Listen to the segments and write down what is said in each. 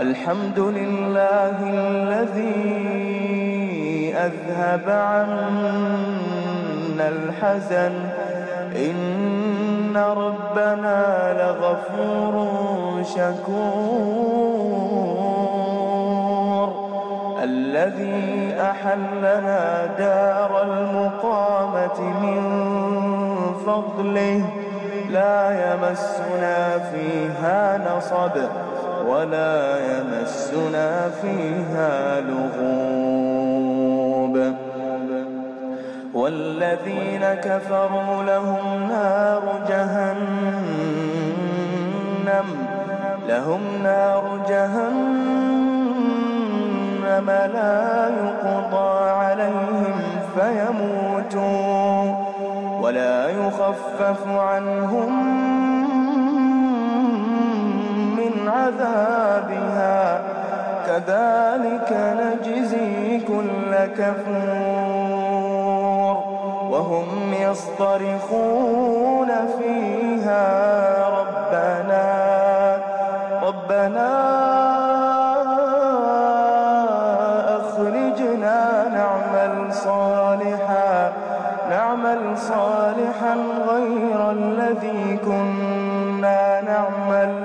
الحمد لله الذي أذهب عنا الحزن. إن ربنا لغفور شكور. الذي أحلنا دار المقامة من فضله. لا يمسنا فيها نصب. ولا يمسنا فيها لغوب. والذين كفروا لهم نار جهنم لهم نار جهنم لا يقضى عليهم فيموتوا ولا يخفف عنهم كذلك نجزي كل كفور وهم يصطرخون فيها ربنا ربنا أخرجنا نعمل صالحا نعمل صالحا غير الذي كنا نعمل.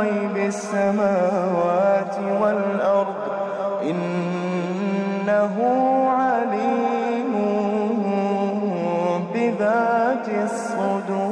غيب السماوات والأرض إنه عليم بذات الصدور.